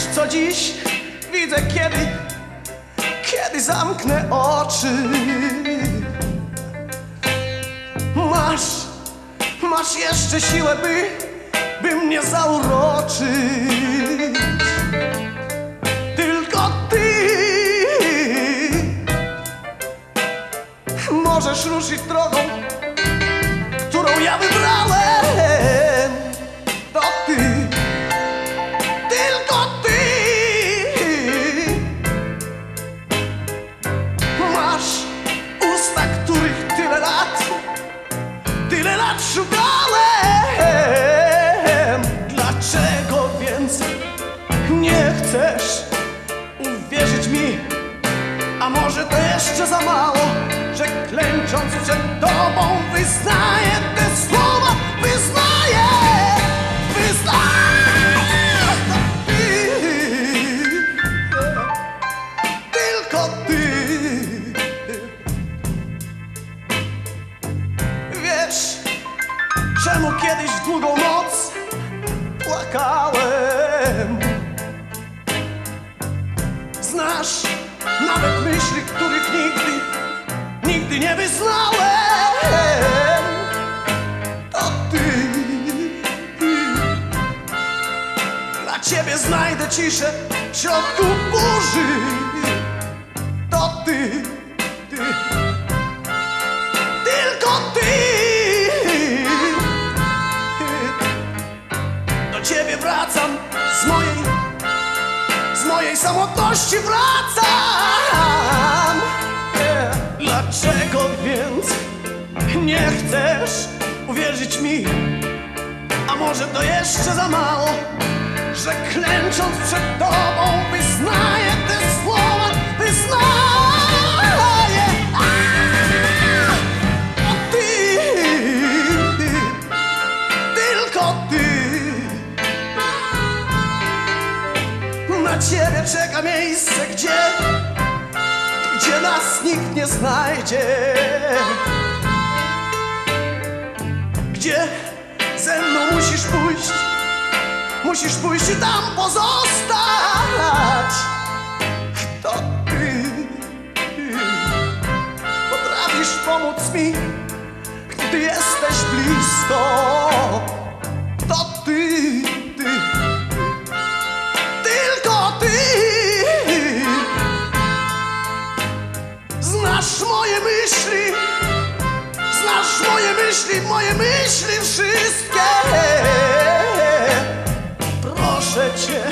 wiesz co dziś widzę, kiedy, kiedy zamknę oczy. Masz, masz jeszcze siłę, by, by mnie zauroczyć. Tylko ty możesz ruszyć drogą. Szukałem. Dlaczego więc nie chcesz uwierzyć mi? A może to jeszcze za mało, że klęcząc przed tobą wyznaję te słowa, wyznaję, wyznaję. Ty, tylko ty. Wiesz, czemu kiedyś w długą noc płakałem? Znasz nawet myśli, których nigdy, nigdy nie wyznałem. To ty. Dla ciebie znajdę ciszę w środku burzy. Wracam z mojej z mojej samotności wracam. Dlaczego więc nie chcesz uwierzyć mi? A może to jeszcze za mało, że klęcząc przed tobą wyznaję te słowa, wyznaję. A, ty, ty, tylko ty. Ciebie czeka miejsce, gdzie? Gdzie nas nikt nie znajdzie? Gdzie? Ze mną musisz pójść. Musisz pójść i tam pozostać. To ty? Potrafisz pomóc mi Gdy jesteś blisko myśli, moje myśli wszystkie. Proszę cię